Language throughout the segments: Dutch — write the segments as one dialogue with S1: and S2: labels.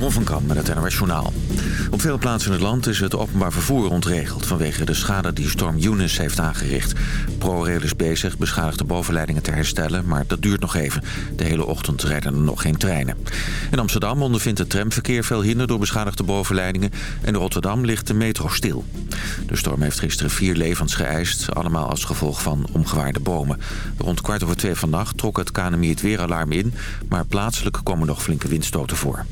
S1: Met het Journaal. Op veel plaatsen in het land is het openbaar vervoer ontregeld... vanwege de schade die storm Eunice heeft aangericht. ProRail is bezig beschadigde bovenleidingen te herstellen... maar dat duurt nog even. De hele ochtend rijden er nog geen treinen. In Amsterdam ondervindt het tramverkeer veel hinder... door beschadigde bovenleidingen. En in Rotterdam ligt de metro stil. De storm heeft gisteren vier levens geëist... allemaal als gevolg van omgewaarde bomen. Rond kwart over twee vannacht trok het KNMI het weeralarm in... maar plaatselijk komen nog flinke windstoten voor.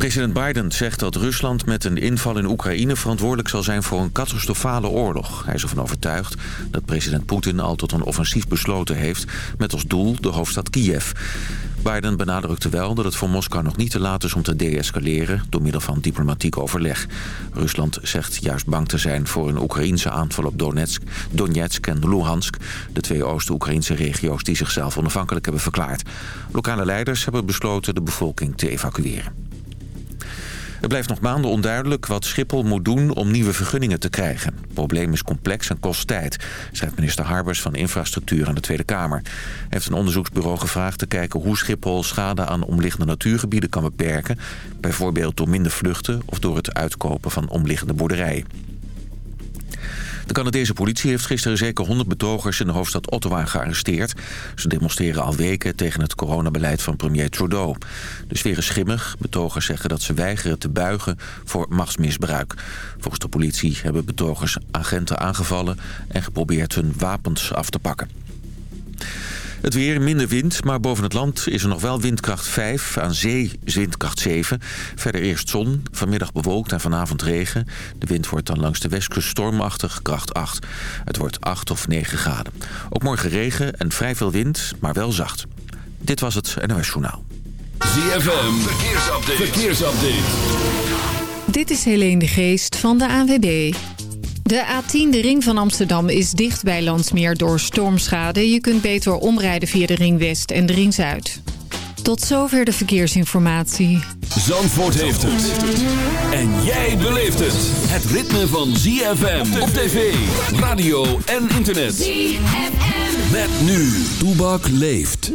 S1: President Biden zegt dat Rusland met een inval in Oekraïne verantwoordelijk zal zijn voor een catastrofale oorlog. Hij is ervan overtuigd dat president Poetin al tot een offensief besloten heeft met als doel de hoofdstad Kiev. Biden benadrukte wel dat het voor Moskou nog niet te laat is om te deescaleren door middel van diplomatiek overleg. Rusland zegt juist bang te zijn voor een Oekraïense aanval op Donetsk, Donetsk en Luhansk, de twee Oost-Oekraïnse regio's die zichzelf onafhankelijk hebben verklaard. Lokale leiders hebben besloten de bevolking te evacueren. Het blijft nog maanden onduidelijk wat Schiphol moet doen om nieuwe vergunningen te krijgen. Het probleem is complex en kost tijd, schrijft minister Harbers van Infrastructuur aan de Tweede Kamer. Hij heeft een onderzoeksbureau gevraagd te kijken hoe Schiphol schade aan omliggende natuurgebieden kan beperken. Bijvoorbeeld door minder vluchten of door het uitkopen van omliggende boerderijen. De Canadese politie heeft gisteren zeker 100 betogers in de hoofdstad Ottawa gearresteerd. Ze demonstreren al weken tegen het coronabeleid van premier Trudeau. De sfeer is schimmig. Betogers zeggen dat ze weigeren te buigen voor machtsmisbruik. Volgens de politie hebben betogers agenten aangevallen en geprobeerd hun wapens af te pakken. Het weer, minder wind, maar boven het land is er nog wel windkracht 5. Aan zee windkracht 7. Verder eerst zon, vanmiddag bewolkt en vanavond regen. De wind wordt dan langs de westkust stormachtig, kracht 8. Het wordt 8 of 9 graden. Ook morgen regen en vrij veel wind, maar wel zacht. Dit was het NOS Journaal.
S2: ZFM, verkeersupdate. verkeersupdate.
S3: Dit is Helene de Geest van de ANWB. De A10, de ring van Amsterdam, is dicht bij Landsmeer door stormschade. Je kunt beter omrijden via de ring West en de ring Zuid. Tot zover de verkeersinformatie.
S2: Zandvoort heeft het. En jij beleeft het. Het ritme van ZFM op tv, radio en internet. ZFM. Met nu, Toebak leeft.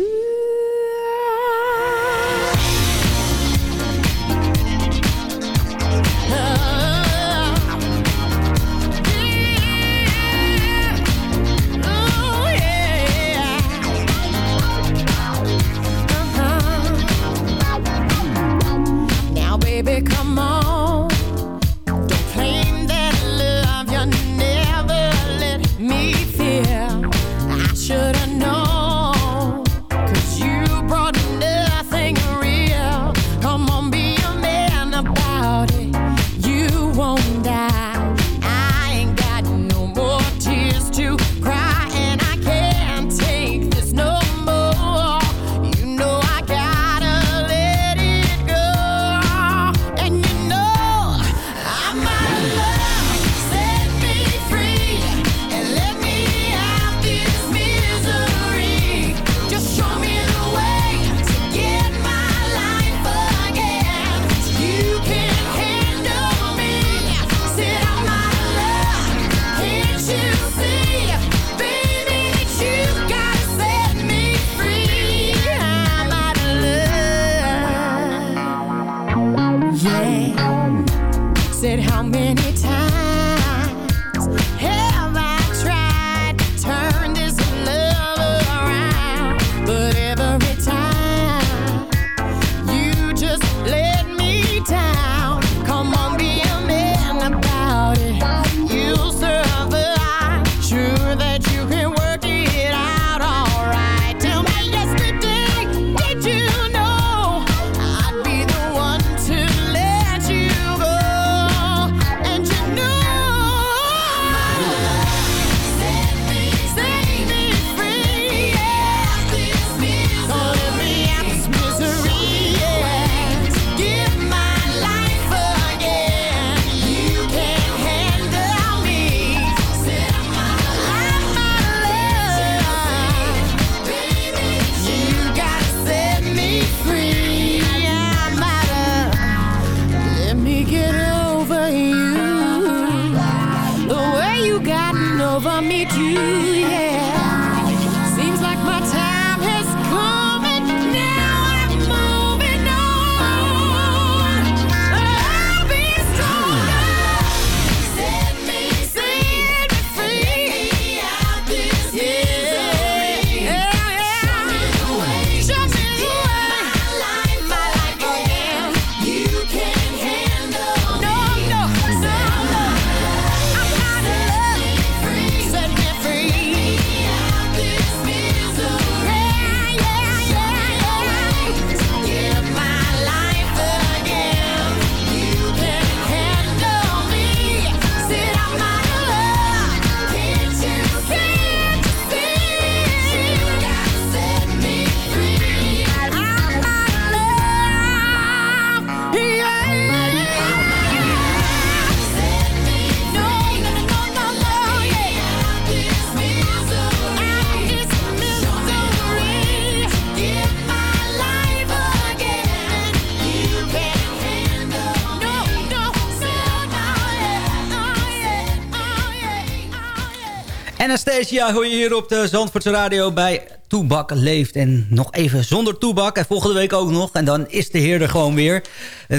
S4: Anastasia hoor je hier op de Zandvoortse Radio bij Toebak Leeft. En nog even zonder Toebak. En volgende week ook nog. En dan is de heer er gewoon weer.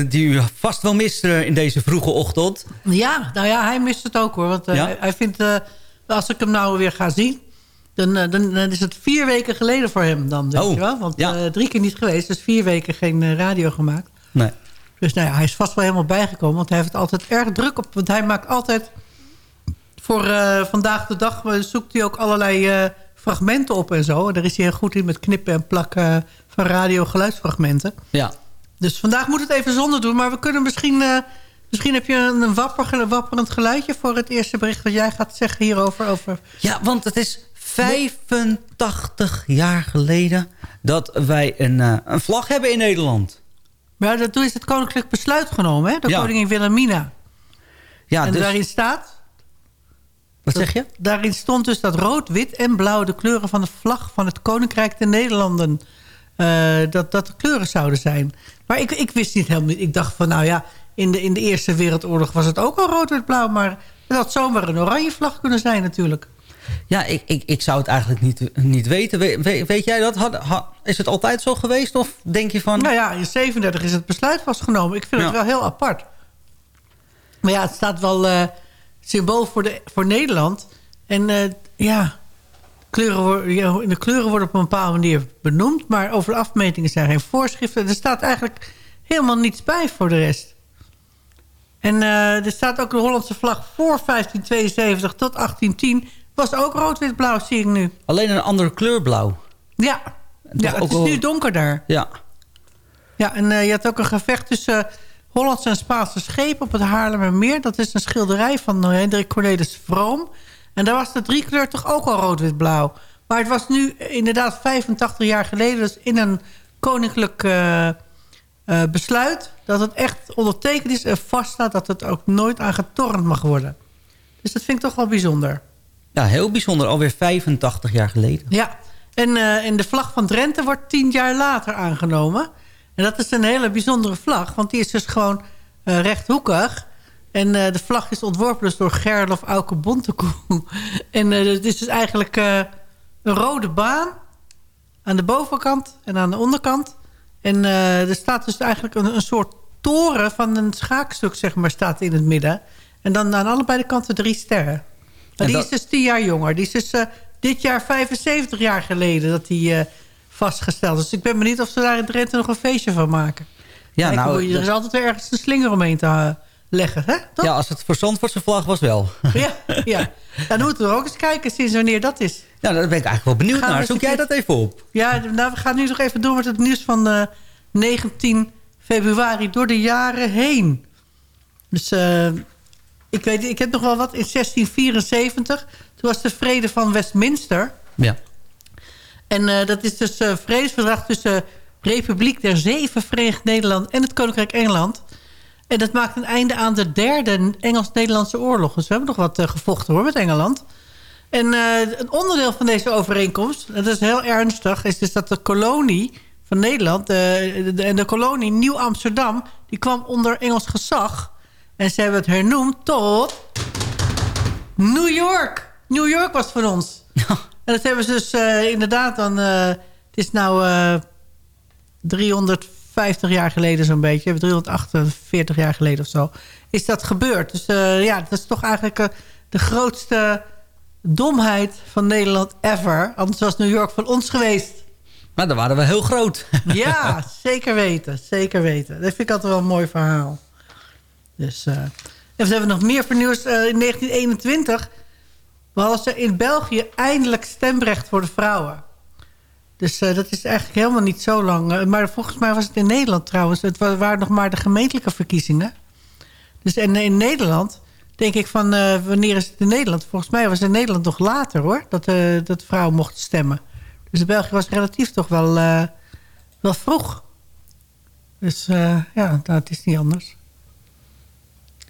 S4: Die u vast wel mist in deze vroege ochtend.
S5: Ja, nou ja, hij mist het ook hoor. Want uh, hij vindt, uh, als ik hem nou weer ga zien... Dan, dan, dan, is het vier weken geleden voor hem dan, weet oh, je wel. Want ja. drie keer niet geweest, dus vier weken geen radio gemaakt.
S4: Nee.
S5: Dus nou ja, hij is vast wel helemaal bijgekomen. Want hij heeft het altijd erg druk op. Want hij maakt altijd... Voor uh, vandaag de dag zoekt hij ook allerlei uh, fragmenten op en zo. Daar is hij heel goed in met knippen en plakken van radiogeluidsfragmenten.
S4: Ja.
S5: Dus vandaag moet het even zonder doen. Maar we kunnen misschien... Uh, misschien heb je een, een wapper, wapperend geluidje voor het eerste bericht... wat jij gaat zeggen hierover. Over...
S4: Ja, want het is 85 jaar geleden... dat wij een, een vlag hebben in Nederland.
S5: Maar toen is het koninklijk besluit genomen, hè? De koningin Wilhelmina. Ja, en dus... daarin staat...
S4: Wat zeg je?
S5: Daarin stond dus dat rood, wit en blauw... de kleuren van de vlag van het Koninkrijk der Nederlanden... Uh, dat, dat de kleuren zouden zijn. Maar ik, ik wist niet helemaal niet. Ik dacht van, nou ja, in de, in de Eerste Wereldoorlog was het ook al rood, wit, blauw. Maar het had zomaar een oranje vlag kunnen zijn natuurlijk.
S4: Ja, ik, ik, ik zou het eigenlijk niet, niet weten. weet, weet jij dat? Had, is het altijd zo geweest? Of denk je van...
S5: Nou ja, in 37 is het besluit vastgenomen. Ik vind het wel heel apart. Maar ja, het staat wel uh, symbool voor, de, voor Nederland. En uh, ja, kleuren, de kleuren worden op een bepaalde manier benoemd. Maar over de afmetingen zijn geen voorschriften. Er staat eigenlijk helemaal niets bij voor de rest. En uh, er staat ook de Hollandse vlag voor 1572 tot 1810 was ook rood-wit-blauw, zie ik nu.
S4: Alleen een andere kleur blauw.
S5: Ja, ja het is nu donkerder.
S4: Ja.
S5: Ja, en uh, je had ook een gevecht tussen Hollandse en Spaanse schepen op het Haarlemmermeer. Dat is een schilderij van uh, Hendrik Cornelis Vroom. En daar was de driekleur toch ook al rood-wit-blauw. Maar het was nu inderdaad 85 jaar geleden... dus in een koninklijk besluit... dat het echt ondertekend is en vaststaat... dat het ook nooit aan getornd mag worden. Dus dat vind ik toch wel bijzonder.
S4: Ja, heel bijzonder. Alweer 85 jaar geleden.
S5: Ja, en, uh, en de vlag van Drenthe wordt tien jaar later aangenomen. En dat is een hele bijzondere vlag. Want die is dus gewoon uh, rechthoekig. En uh, de vlag is ontworpen dus door Gerlof Auke Bontekoe. en het is dus eigenlijk een rode baan. Aan de bovenkant en aan de onderkant. En er staat dus eigenlijk een, een soort toren van een schaakstuk, zeg maar, staat in het midden. En dan aan allebei de kanten drie sterren. Maar die is dus tien jaar jonger. Die is dus uh, dit jaar 75 jaar geleden dat hij uh, vastgesteld. Dus ik ben benieuwd of ze daar in Drenthe nog een feestje van maken. Ja, Kijk, nou, er is altijd weer ergens een slinger omheen te uh, leggen. Hè? Toch?
S4: Ja, als het voor Zandvoortse vlag was wel.
S5: Ja, ja. dan moeten we ook eens kijken sinds wanneer dat is.
S4: Ja, daar ben ik eigenlijk wel benieuwd naar. Zoek jij dat even op?
S5: Ja, nou, we gaan nu nog even door met het nieuws van 19 februari door de jaren heen. Dus ik, weet, ik heb nog wel wat. In 1674, toen was de vrede van Westminster.
S4: Ja.
S5: En uh, dat is dus een uh, vredesverdrag tussen Republiek der Zeven, Verenigd Nederland en het Koninkrijk Engeland. En dat maakt een einde aan de derde Engels-Nederlandse oorlog. Dus we hebben nog wat uh, gevochten hoor met Engeland. En een onderdeel van deze overeenkomst, dat is heel ernstig... is dus dat de kolonie van Nederland de, de, kolonie Nieuw-Amsterdam... die kwam onder Engels gezag... En ze hebben het hernoemd tot... New York. New York was voor ons. En dat hebben ze dus uh, inderdaad dan... Uh, het is nou uh, eh, 350 jaar geleden zo'n beetje. 348 jaar geleden of zo. Is dat gebeurd. Dus ja, dat is toch eigenlijk de grootste domheid van Nederland ever. Anders was New York van ons geweest.
S4: Maar dan waren we heel groot.
S5: Ja, zeker weten. Zeker weten. Dat vind ik altijd wel een mooi verhaal. Dus, en we hebben nog meer vernieuwd. Uh, in 1921 hadden ze in België eindelijk stemrecht voor de vrouwen. Dus uh, dat is eigenlijk helemaal niet zo lang. maar volgens mij was het in Nederland trouwens. Het waren nog maar de gemeentelijke verkiezingen. Dus en in Nederland denk ik van... wanneer is het in Nederland? Volgens mij was het in Nederland nog later hoor. Dat, dat vrouwen mochten stemmen. Dus België was relatief toch wel, wel vroeg. Dus ja, dat is niet anders.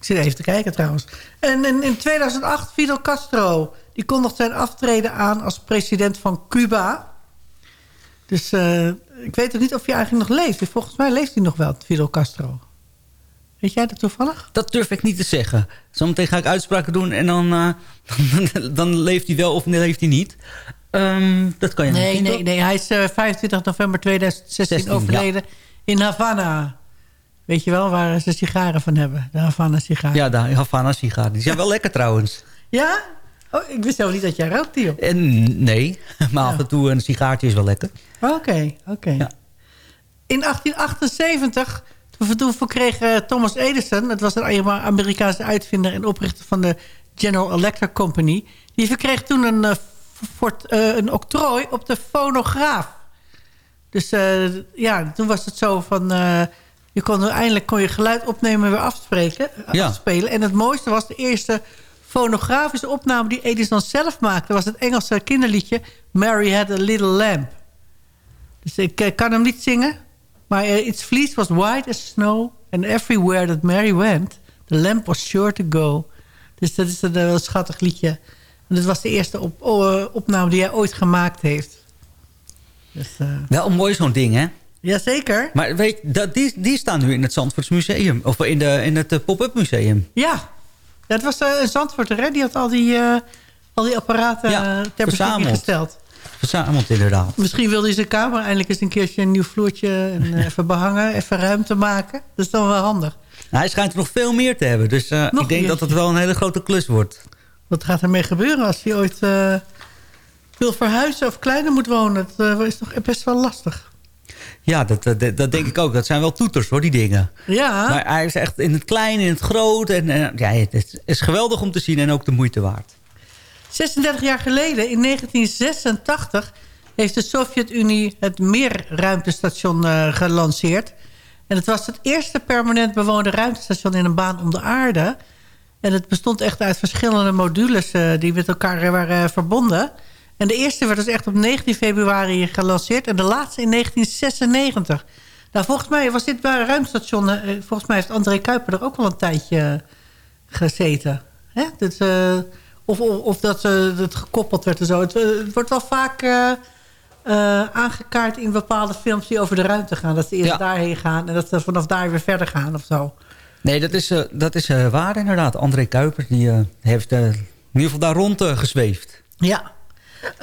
S5: Zit even te kijken trouwens. En in, in 2008 Fidel Castro. Die kondigt zijn aftreden aan als president van Cuba. Dus uh, ik weet ook niet of hij eigenlijk nog leeft. Volgens mij leeft hij nog wel, Fidel Castro. Weet jij dat toevallig?
S4: Dat durf ik niet te zeggen. Zometeen ga ik uitspraken doen en dan, uh, dan leeft hij wel of leeft hij niet. Um, dat kan je
S5: nee,
S4: niet
S5: Nee, nee, hij is uh, 25 november 2016 16, overleden ja. in Havana. Weet je wel, waar ze sigaren van hebben. De Havana sigaren.
S4: Ja, de Havana sigaren. Die zijn wel lekker trouwens.
S5: Ja? Oh, ik wist helemaal niet dat jij rookt, Tio.
S4: En, nee, maar ja. af en toe een sigaartje is wel lekker.
S5: Oké, okay, oké. Okay. Ja. In 1878 toen verkreeg Thomas Edison... dat was een Amerikaanse uitvinder en oprichter van de General Electric Company... die verkreeg toen een, fort, uh, een octrooi op de fonograaf. Dus ja, toen was het zo van... je kon eindelijk kon je geluid opnemen en weer afspreken,
S4: ja.
S5: afspelen. En het mooiste was de eerste fonografische opname die Edison zelf maakte... was het Engelse kinderliedje Mary Had a Little Lamp. Dus ik kan hem niet zingen... Maar uh, its fleece was white as snow... and everywhere that Mary went... the lamp was sure to go. Dus dat is een, een schattig liedje. En dat was de eerste op, opname die hij ooit gemaakt heeft.
S4: Dus, uh... Wel mooi zo'n ding, hè?
S5: Jazeker.
S4: Maar weet dat, die, die staan nu in het Zandvoorts Museum. Of in, de, in het pop-up museum.
S5: Ja. Dat was een Zandvoorter, hè? Die had al die, al die apparaten
S4: ja,
S5: ter beschikking gesteld
S4: verzameld inderdaad.
S5: Misschien wilde hij zijn kamer eindelijk eens een keertje een nieuw vloertje... en even behangen, even ruimte maken. Dat is dan wel handig.
S4: Nou, hij schijnt er nog veel meer te hebben. Dus uh, ik denk dat het wel een hele grote klus wordt.
S5: Wat gaat ermee gebeuren als hij ooit uh, wil verhuizen of kleiner moet wonen? Dat uh, is toch best wel lastig.
S4: Ja, dat, dat, dat, denk ik ook. Dat zijn wel toeters hoor, die dingen.
S5: Ja.
S4: Maar hij is echt in het klein, in het groot. En, ja, het is geweldig om te zien en ook de moeite waard.
S5: 36 jaar geleden, in 1986, heeft de Sovjet-Unie het Meerruimtestation uh, gelanceerd. En het was het eerste permanent bewoonde ruimtestation in een baan om de aarde. En het bestond echt uit verschillende modules uh, die met elkaar waren uh, verbonden. En de eerste werd dus echt op 19 februari gelanceerd en de laatste in 1996. Nou, volgens mij was dit ruimtestation... volgens mij heeft André Kuiper er ook wel een tijdje gezeten. Hè? Dus, of, of, of dat uh, het gekoppeld werd en zo. Het, het wordt wel vaak uh, uh, aangekaart in bepaalde films die over de ruimte gaan. Dat ze eerst ja. daarheen gaan en dat ze vanaf daar weer verder gaan of zo.
S4: Nee, dat is, dat is waar inderdaad. André Kuiper die, heeft in ieder geval daar rond gezweefd.
S5: Ja.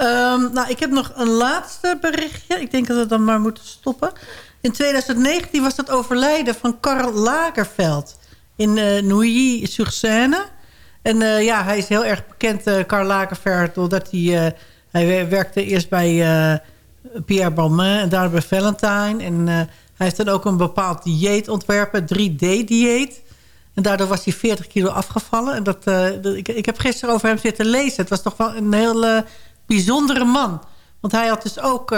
S5: Um, nou, ik heb nog een laatste berichtje. Ik denk dat we dan maar moeten stoppen. In 2019 was het overlijden van Karl Lagerfeld in uh, Neuilly-sur-Seine. En uh, ja, hij is heel erg bekend, uh, Karl Lagerfeld, doordat hij... Hij werkte eerst bij Pierre Balmain en daarna bij Valentine. En hij heeft dan ook een bepaald dieet ontwerpen, 3D-dieet. En daardoor was hij 40 kilo afgevallen. En dat, dat ik, ik, heb gisteren over hem zitten lezen. Het was toch wel een heel bijzondere man. Want hij had dus ook...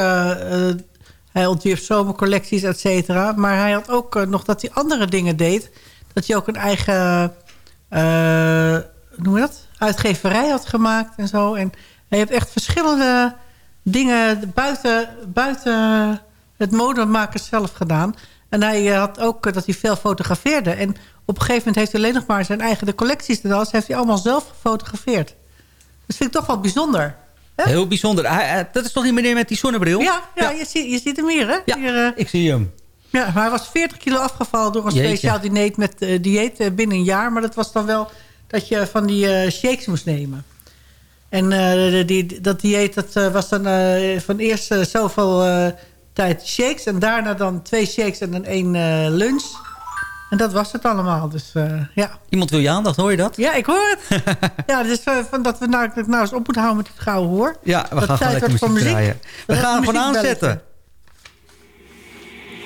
S5: hij ontwierp zomercollecties, et cetera. Maar hij had ook nog dat hij andere dingen deed. Dat hij ook een eigen... Uh, noem je dat? Uitgeverij had gemaakt en zo. En hij heeft echt verschillende dingen buiten, buiten het modemaken zelf gedaan. En hij had ook dat hij veel fotografeerde. En op een gegeven moment heeft hij alleen nog maar zijn eigen de collecties en alles heeft hij allemaal zelf gefotografeerd. Dat vind ik toch wel bijzonder.
S4: Heel bijzonder. Hij, dat is toch die meneer met die zonnebril?
S5: Ja, ja, ja. Je, ziet, je ziet hem hier, hè?
S4: Ja,
S5: hier, uh,
S4: ik zie hem.
S5: Ja, maar hij was 40 kilo afgevallen door een Jeetje. speciaal dieet, met, uh, dieet uh, binnen een jaar. Maar dat was dan wel dat je van die shakes moest nemen. En die, dat dieet dat, was dan van eerst zoveel tijd shakes... en daarna dan twee shakes en dan één lunch. En dat was het allemaal. Dus, ja.
S4: Iemand wil je aandacht, hoor je dat?
S5: Ja, ik hoor het. ja, dus van dat we nou, nou eens op moeten houden met het gouden hoor.
S4: Ja, we gaan gewoon lekker muziek, muziek draaien. We gaan hem gewoon aanzetten.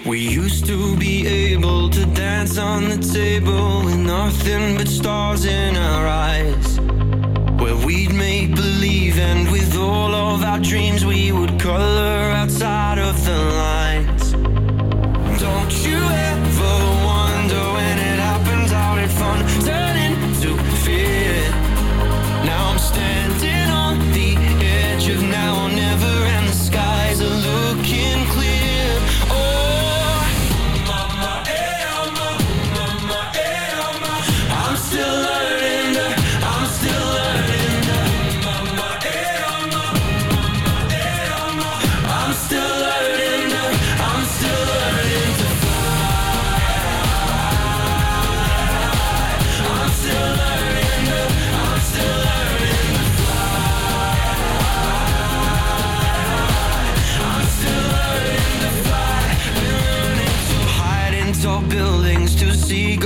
S6: We used to be able to dance on the table with nothing but stars in our eyes. Where we'd make believe, and with all of our dreams, we would color outside of the lines. Don't you ever wonder when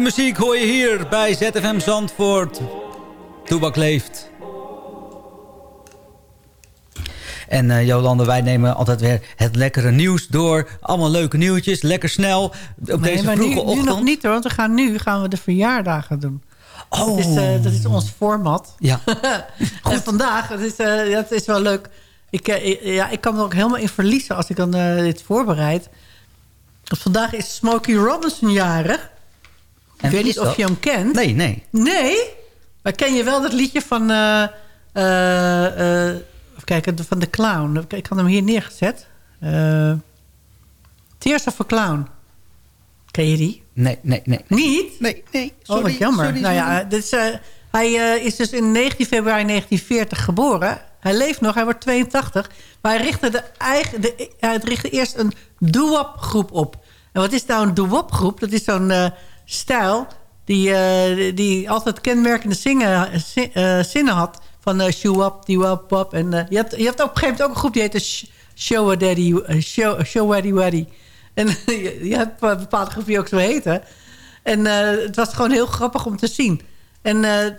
S4: Muziek hoor je hier bij ZFM Zandvoort. Toebak leeft. En eh, Jolande, wij nemen altijd weer het lekkere nieuws door. Allemaal leuke nieuwtjes, lekker snel. Op
S5: Nee,
S4: deze vroege
S5: nu,
S4: ochtend.
S5: nu nog niet hoor, want we gaan nu gaan we de verjaardagen doen.
S4: Oh,
S5: Dat, is, eh, dat is ons format.
S4: ja.
S5: En vandaag, dat is, eh, dat is wel leuk. Ik, ja, ik kan me er ook helemaal in verliezen als ik dan dit voorbereid. Want vandaag is Smokey Robinson jarig. Ik weet niet of je hem kent.
S4: Nee, nee.
S5: Nee? Maar ken je wel dat liedje van... eh, even kijken, van de Clown. Ik had hem hier neergezet. Tears of a Clown. Ken je die?
S4: Nee, nee, nee.
S5: Niet?
S4: Nee, nee.
S5: oh, wat jammer. nou ja, dit is, hij is dus in 19 februari 1940 geboren. Hij leeft nog, hij wordt 82. Maar hij richtte, de eigen, de, hij richtte eerst een doo-wop groep op. En wat is nou een doo-wop groep? Dat is zo'n stijl die, eh, die altijd kenmerkende zingen, zi- eh, zinnen had. Van uh, shoe-wop, die-wop, wop. En eh, je, hebt, je hebt op een gegeven moment ook een groep die heette Sh- Show Daddy, eh, Show, show Waddy. En je, hebt een bepaalde groep die ook zo heten. En eh, het was gewoon heel grappig om te zien. En eh,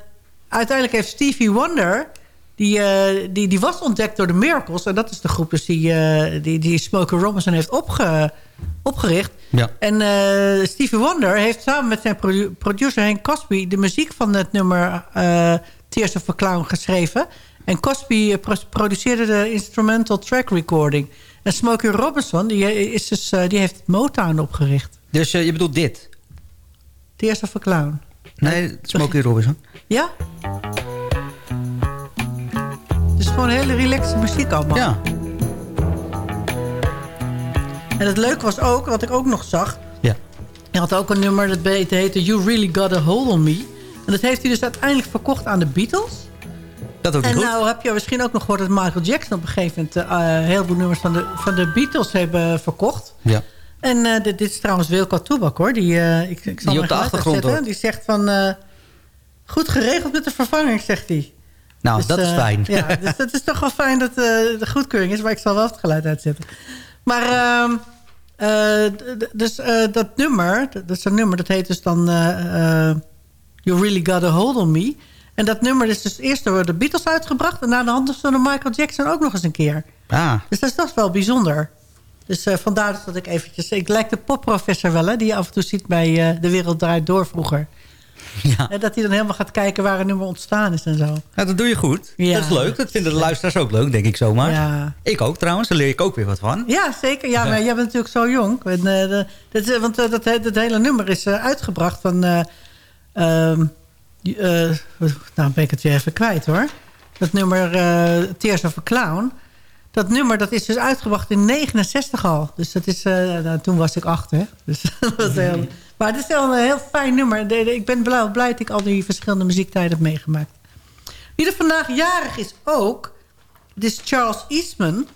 S5: uiteindelijk heeft Stevie Wonder... Die, eh, die, die was ontdekt door de Miracles. En dat is de groep dus die, eh, die, die Smokey Robinson heeft opge, opgericht.
S4: Ja.
S5: En eh, Stevie Wonder heeft samen met zijn produ- producer Hank Cosby... de muziek van het nummer eh, Tears of a Clown geschreven. En Cosby eh, pro- produceerde de instrumental track recording. En Smokey Robinson die, is dus, die heeft Motown opgericht.
S4: Dus je bedoelt dit?
S5: Tears of a Clown.
S4: Nee, Smokey Robinson.
S5: Ja? Het is gewoon hele relaxe muziek allemaal.
S4: Ja.
S5: En het leuke was ook, wat ik ook nog zag...
S4: Ja.
S5: Hij had ook een nummer dat heette You Really Got a Hold on Me. En dat heeft hij dus uiteindelijk verkocht aan de Beatles.
S4: Dat ook
S5: En
S4: goed.
S5: nou heb je misschien ook nog gehoord dat Michael Jackson op een gegeven moment... eh heel veel nummers van de, van de Beatles hebben verkocht.
S4: Ja.
S5: En eh, dit, dit is trouwens Wilco Toebak hoor. Die, eh, ik, ik zal
S4: Die op de achtergrond hoort.
S5: Die zegt van... eh, goed geregeld met de vervanging, zegt hij.
S4: Nou,
S5: Dus,
S4: dat is
S5: eh,
S4: fijn.
S5: Ja, dus het is toch wel fijn dat eh, de goedkeuring is. Maar ik zal wel het geluid uitzetten. Maar ehm, eh, dus eh, dat nummer, dat is een nummer, dat heet dus dan eh, You Really Got a Hold on Me. En dat nummer is dus eerst door de Beatles uitgebracht... en na de hand door Michael Jackson ook nog eens een keer.
S4: Ah,
S5: Dus dat is toch wel bijzonder. Dus vandaar dat ik eventjes... Ik lijk de popprofessor wel, hè, die je af en toe ziet bij De Wereld Draait Door vroeger.
S4: Ja.
S5: En dat hij dan helemaal gaat kijken waar een nummer ontstaan is en zo.
S4: Nou, dat doe je goed.
S5: Ja.
S4: Dat is leuk. Dat vinden de luisteraars ook leuk, denk ik zomaar.
S5: Ja.
S4: Ik ook trouwens. Daar leer ik ook weer wat van.
S5: Ja, zeker. Ja, maar jij bent natuurlijk zo jong. En, eh, dat, is- want eh, dat, dat hele nummer is eh, uitgebracht van... eh, nou ben ik het weer even kwijt hoor. Dat nummer Tears of a Clown. Dat nummer dat is dus uitgebracht in 69 al. Dus dat is, nou, toen was ik acht. Hè? Dus, dat was heel, maar het is wel een heel fijn nummer. Ik ben blij, blij dat ik al die verschillende muziektijden heb meegemaakt. Wie er vandaag jarig is ook... Het is Charles Eastman.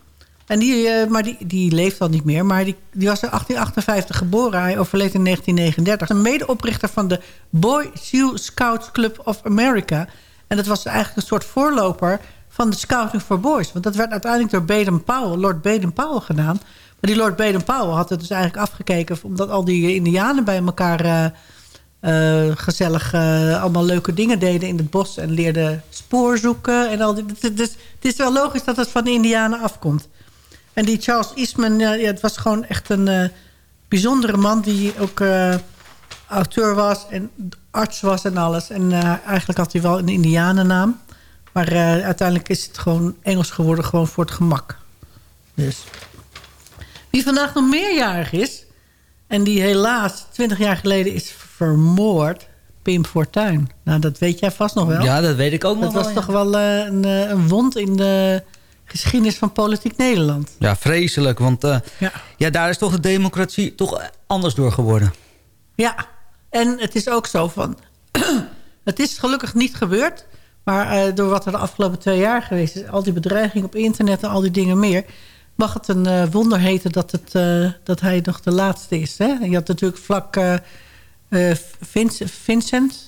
S5: En die, uh, maar die, die leeft al niet meer. Maar die, die was in 1858 geboren. Hij overleed in 1939. Een medeoprichter van de Boy Scouts Club of America. En dat was eigenlijk een soort voorloper van de Scouting for Boys. Want dat werd uiteindelijk door Baden-Powell, Lord Baden-Powell gedaan. Maar die Lord Baden-Powell had het dus eigenlijk afgekeken... omdat al die indianen bij elkaar... Uh, uh, gezellig uh, allemaal leuke dingen deden in het bos... en leerden spoor zoeken. En al die, dus, het is wel logisch dat het van de indianen afkomt. En die Charles Eastman, ja, het was gewoon echt een bijzondere man... die ook auteur was en arts was en alles. En eigenlijk had hij wel een indianennaam. Maar uiteindelijk is het gewoon Engels geworden, gewoon voor het gemak. Dus. Wie vandaag nog meerjarig is... en die helaas 20 jaar geleden is vermoord... Pim Fortuyn. Nou, dat weet jij vast nog wel.
S4: Ja, dat weet ik ook
S5: dat
S4: nog
S5: wel. Dat was toch wel uh, een, een, wond in de geschiedenis van politiek Nederland.
S4: Ja, vreselijk. Want uh, ja. ja. daar is toch de democratie toch anders door geworden.
S5: Ja, en het is ook zo van... het is gelukkig niet gebeurd... maar uh, door wat er de afgelopen twee jaar geweest is... al die bedreigingen op internet en al die dingen meer... mag het een uh, wonder heten dat, het, dat hij nog de laatste is. Hè? Je had natuurlijk vlak uh, Vincent, Vincent?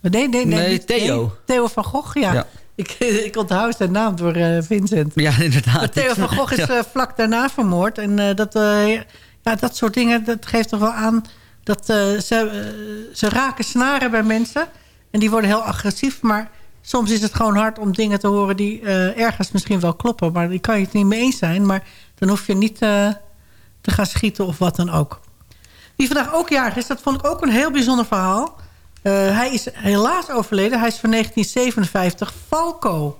S5: Nee, nee, nee,
S4: nee Theo.
S5: Theo van Gogh, ja. ja. Ik, ik onthoud zijn naam door Vincent.
S4: Ja, inderdaad.
S5: Maar Theo van Gogh is ja. vlak daarna vermoord. En dat, ja, dat soort dingen, dat geeft toch wel aan... dat ze, ze raken snaren bij mensen. En die worden heel agressief. Maar soms is het gewoon hard om dingen te horen... die ergens misschien wel kloppen. Maar die kan je het niet mee eens zijn. Maar dan hoef je niet te gaan schieten of wat dan ook. Die vandaag ook jarig is, dat vond ik ook een heel bijzonder verhaal. Uh, hij is helaas overleden. Hij is van 1957. Falco.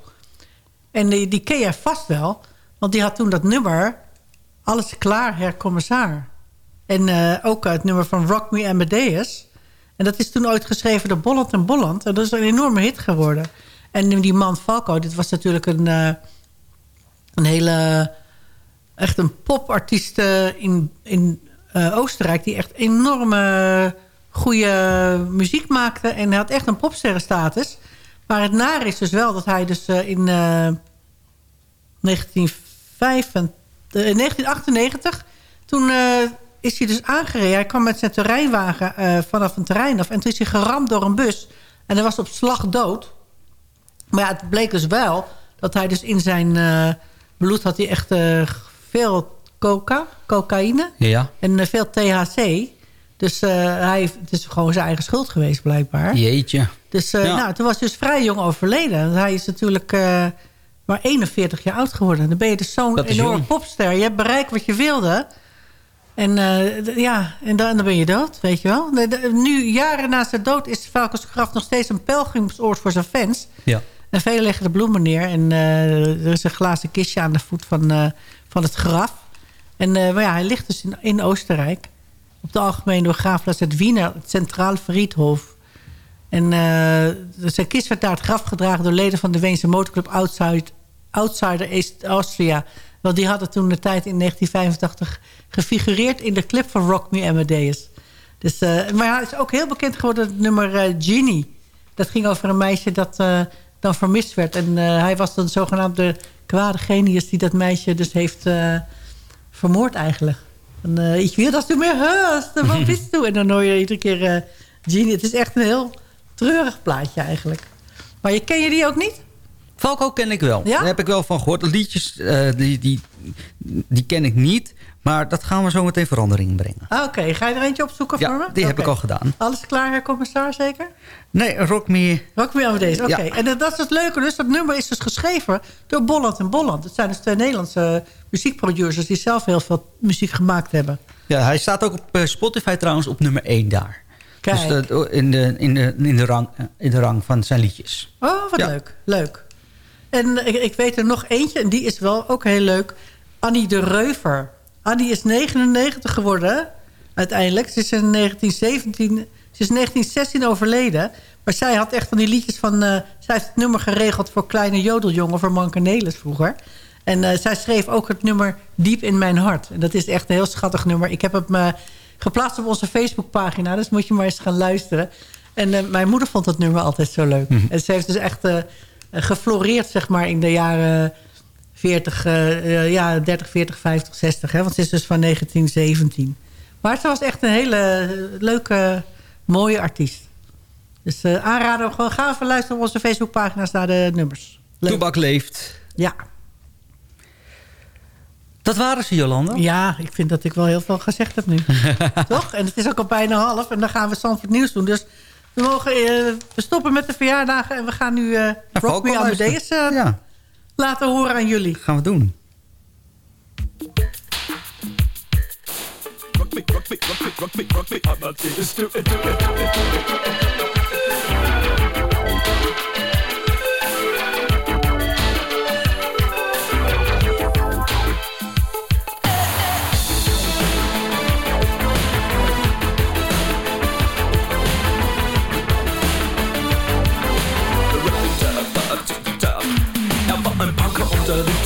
S5: En die, die ken jij vast wel. Want die had toen dat nummer... Alles klaar, herr commissar. En ook het nummer van Rock Me Amadeus. En dat is toen ooit geschreven door Bolland en Bolland. En dat is een enorme hit geworden. En die man Falco, dit was natuurlijk een, uh, een hele... Echt een popartiest in, in uh, Oostenrijk... die echt enorme goede muziek maakte. En hij had echt een popsterrenstatus. Maar het nare is dus wel dat hij dus in uh, 1995, 1998... toen is hij dus aangereden. Hij kwam met zijn terreinwagen vanaf een terrein af. En toen is hij geramd door een bus. En hij was op slag dood. Maar ja, het bleek dus wel dat hij dus in zijn bloed had hij echt veel coca, cocaïne.
S4: Ja.
S5: En veel THC. Dus hij, het is gewoon zijn eigen schuld geweest, blijkbaar.
S4: Jeetje.
S5: Dus ja. nou, toen was hij dus vrij jong overleden. Hij is natuurlijk maar 41 jaar oud geworden. Dan ben je dus zo'n enorme popster. Je hebt bereikt wat je wilde. En ja, en dan, dan, ben je dood, weet je wel. De, de, nu, jaren na zijn dood, is Falcons graf nog steeds een pelgrimsoord voor zijn fans.
S4: Ja.
S5: En velen leggen de bloemen neer. En er is een glazen kistje aan de voet van, van het graf. En maar ja, hij ligt dus in, in Oostenrijk. Op de algemene begraafplaats het Wiener, het Centraal Friedhof. En zijn kist werd naar het graf gedragen door leden van de Weense motorclub Outside, Outsider East Austria. Want die hadden toen de tijd in 1985 gefigureerd in de clip van Rock Me Amadeus. Dus, uh, maar hij is ook heel bekend geworden het nummer Genie. Dat ging over een meisje dat dan vermist werd. En hij was dan zogenaamde kwade genius die dat meisje dus heeft vermoord eigenlijk. En, uh, ik wil dat u meer heust. Wat bist u? En dan hoor je iedere keer uh, Genie. Het is echt een heel treurig plaatje eigenlijk. Maar je, ken je die ook niet?
S4: Falco ken ik wel. Ja? Daar heb ik wel van gehoord. Liedjes, uh, die, die, die ken ik niet. Maar dat gaan we zo meteen verandering brengen.
S5: Ah, Oké, ga je er eentje opzoeken
S4: ja,
S5: voor me?
S4: die
S5: okay.
S4: heb ik al gedaan.
S5: Alles klaar, herr commissaris, zeker?
S4: Nee, Rock Me...
S5: Rock Me over deze, oké. Ja. En dat is het leuke, dus dat nummer is dus geschreven door Bolland en Bolland. Het zijn dus twee Nederlandse muziekproducers... die zelf heel veel muziek gemaakt hebben.
S4: Ja, hij staat ook op Spotify trouwens op nummer 1 daar.
S5: Kijk.
S4: Dus in, de, in, de, in, de rang, in de rang van zijn liedjes.
S5: Oh, wat
S4: Ja.
S5: leuk. Leuk. En ik, ik weet er nog eentje, en die is wel ook heel leuk. Annie de Reuver. Annie is 99 geworden, uiteindelijk. Ze is in 1917, ze is 1916 overleden. Maar zij had echt van die liedjes van... zij heeft het nummer geregeld voor Kleine Jodeljongen... voor Mankenelis vroeger. En zij schreef ook het nummer Diep in mijn hart. En dat is echt een heel schattig nummer. Ik heb het geplaatst op onze Facebookpagina. Dus moet je maar eens gaan luisteren. En mijn moeder vond het nummer altijd zo leuk. Mhm. En ze heeft dus echt gefloreerd, zeg maar, in de jaren 40, uh, ja, 30, 40, 50, 60. Hè? Want ze is dus van 1917. Maar ze was echt een hele leuke, mooie artiest. Dus uh, aanraden, gewoon ga even luisteren op onze Facebookpagina's naar de nummers.
S7: Leuk. Toebak leeft.
S5: Ja.
S7: Dat waren ze, Jolanda.
S5: Ja, ik vind dat ik wel heel veel gezegd heb nu. Toch? En het is ook al bijna half. En dan gaan we Zandvoort Nieuws doen. Dus we, mogen, uh, we stoppen met de verjaardagen. En we gaan nu uh, Rock Me Amadeus uh, ja. laten horen aan jullie.
S7: Gaan we doen. Rock me, rock me, rock me, rock me, rock me, Amadeus, do it, do it, do it.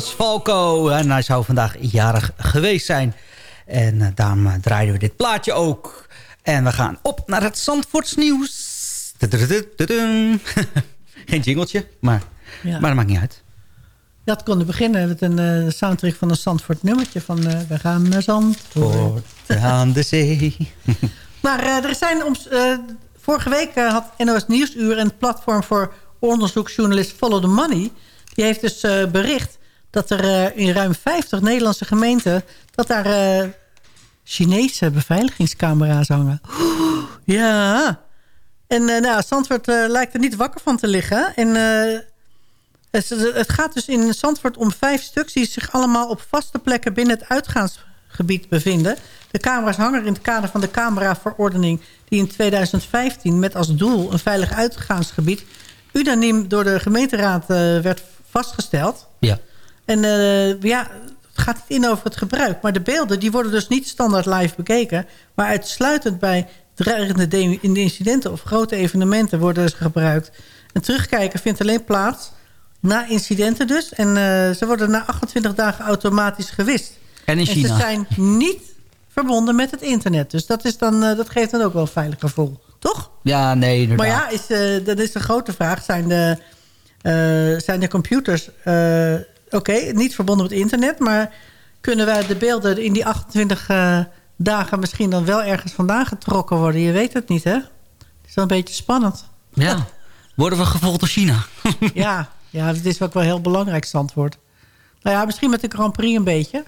S7: was Falco. En hij zou vandaag jarig geweest zijn. En uh, daarom uh, draaien we dit plaatje ook. En we gaan op naar het Zandvoorts nieuws. Geen jingeltje, maar, maar dat maakt niet uit.
S5: Dat konden beginnen met een uh, soundtrack van een Zandvoort nummertje. Van we gaan naar Zandvoort.
S7: aan de zee.
S5: maar er zijn... Om, vorige week had NOS Nieuwsuur... een platform voor onderzoeksjournalist Follow the Money... die heeft dus bericht dat er uh, in ruim 50 Nederlandse gemeenten... dat daar uh, Chinese beveiligingscamera's hangen. ja. En uh, nou, lijkt er niet wakker van te liggen. En het, gaat dus in Zandvoort om vijf stuks... die zich allemaal op vaste plekken binnen het uitgaansgebied gebied bevinden. De camera's hangen in het kader van de cameraverordening... die in 2015 met als doel een veilig uitgaansgebied... unaniem door de gemeenteraad werd vastgesteld.
S4: Ja.
S5: En uh, ja, het gaat niet in over het gebruik. Maar de beelden die worden dus niet standaard live bekeken... maar uitsluitend bij dreigende incidenten of grote evenementen worden ze gebruikt. En terugkijken vindt alleen plaats na incidenten dus. En uh, ze worden na 28 dagen automatisch gewist.
S4: En in China?
S5: En ze zijn niet verbonden met het internet. Dus dat, is dan, uh, dat geeft dan ook wel een veilig gevoel. Toch?
S4: Ja, nee, inderdaad.
S5: Maar ja, is, uh, dat is de grote vraag. Zijn de, zijn de computers... Oké, okay, niet verbonden met internet... maar kunnen wij de beelden in die 28 dagen... misschien dan wel ergens vandaan getrokken worden? Je weet het niet, hè? Het is wel een beetje spannend.
S4: Ja, worden we gevolgd door China?
S5: ja, ja, dat is ook wel heel belangrijk, antwoord. Nou ja, misschien met de Grand Prix een beetje.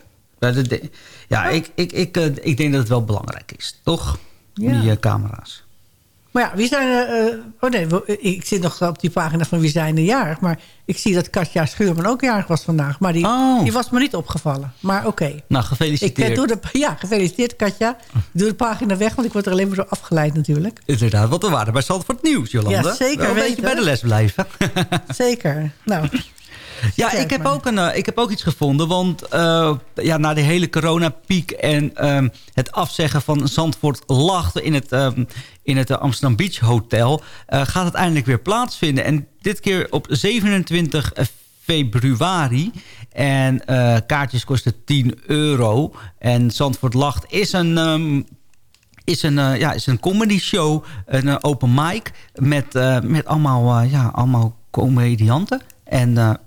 S4: Ja, ik, ik, ik, ik denk dat het wel belangrijk is, toch? Ja. Die uh, camera's.
S5: Maar ja, wie zijn er... Uh, oh nee, ik zit nog op die pagina van wie zijn er jarig. Maar ik zie dat Katja Schuurman ook jarig was vandaag. Maar die,
S4: oh.
S5: die was me niet opgevallen. Maar oké. Okay.
S4: Nou, gefeliciteerd.
S5: Ik, doe de, ja, gefeliciteerd Katja. Ik doe de pagina weg, want ik word er alleen maar door afgeleid natuurlijk.
S4: Inderdaad, wat we waren bij Zandvoort Nieuws, Jolanda.
S5: Ja, zeker
S4: Wel een beetje bij de les blijven.
S5: zeker. Nou...
S4: Ja, ik heb, ook een, uh, ik heb ook iets gevonden. Want uh, ja, na de hele coronapiek en um, het afzeggen van Zandvoort lachten in het, um, in het Amsterdam Beach Hotel... Uh, gaat het eindelijk weer plaatsvinden. En dit keer op 27 februari. En kaartjes kosten 10 euro. En Zandvoort Lacht is een... Um, is een, ja, is een comedy show, een open mic met, met allemaal, ja, allemaal comedianten. En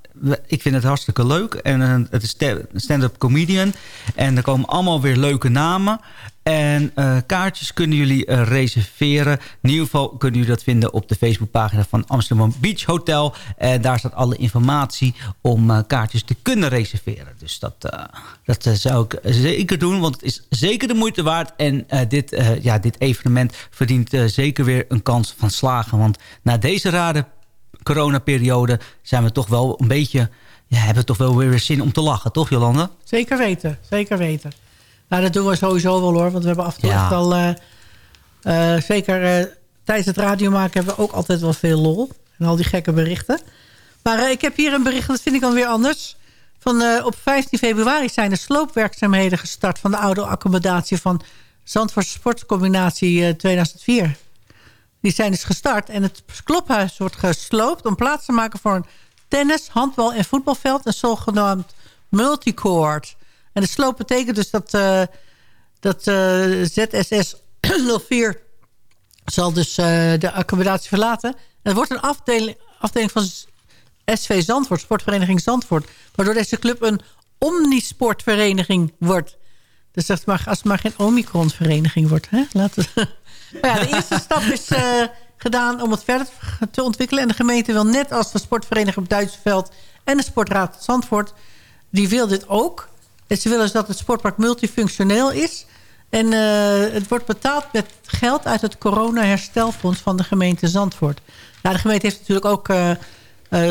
S4: ik vind het hartstikke leuk. En uh, het is stand-up comedian. En er komen allemaal weer leuke namen. En uh, kaartjes kunnen jullie uh, reserveren. In ieder geval kunnen jullie dat vinden op de Facebookpagina van Amsterdam Beach Hotel. En daar staat alle informatie om kaartjes te kunnen reserveren. Dus dat, dat zou ik zeker doen, want het is zeker de moeite waard. En dit, ja, dit evenement verdient zeker weer een kans van slagen. Want na deze raden coronaperiode zijn we toch wel een beetje... Ja, hebben we toch wel weer zin om te lachen, toch Jolanda?
S5: Zeker weten, zeker weten. Nou, dat doen we sowieso wel hoor. Want we hebben af en toe echt al... Uh, uh, zeker uh, tijdens het radiomaken hebben we ook altijd wel veel lol. En al die gekke berichten. Maar ik heb hier een bericht, dat vind ik dan weer anders. Van, op 15 februari zijn de sloopwerkzaamheden gestart... van de oude accommodatie van Zandvoort Sportcombinatie 2004. Die zijn dus gestart en het klophuis wordt gesloopt... om plaats te maken voor een tennis, handbal en voetbalveld... een zogenaamd multicourt. En de sloop betekent dus dat, uh, dat uh, ZSS 04 zal dus uh, de accommodatie verlaten. En het wordt een afdeling, afdeling van SV Zandvoort, Sportvereniging Zandvoort... waardoor deze club een omnisportvereniging wordt... Dus dat maar, als het maar geen Omicron-vereniging wordt. Hè? Laten we... ja, de eerste stap is uh, gedaan om het verder te ontwikkelen. En de gemeente wil net als de sportvereniging op Duitsersveld... en de sportraad Zandvoort, die wil dit ook. En ze willen dus dat het sportpark multifunctioneel is. En uh, het wordt betaald met geld uit het corona-herstelfonds van de gemeente Zandvoort. Nou, de gemeente heeft natuurlijk ook uh,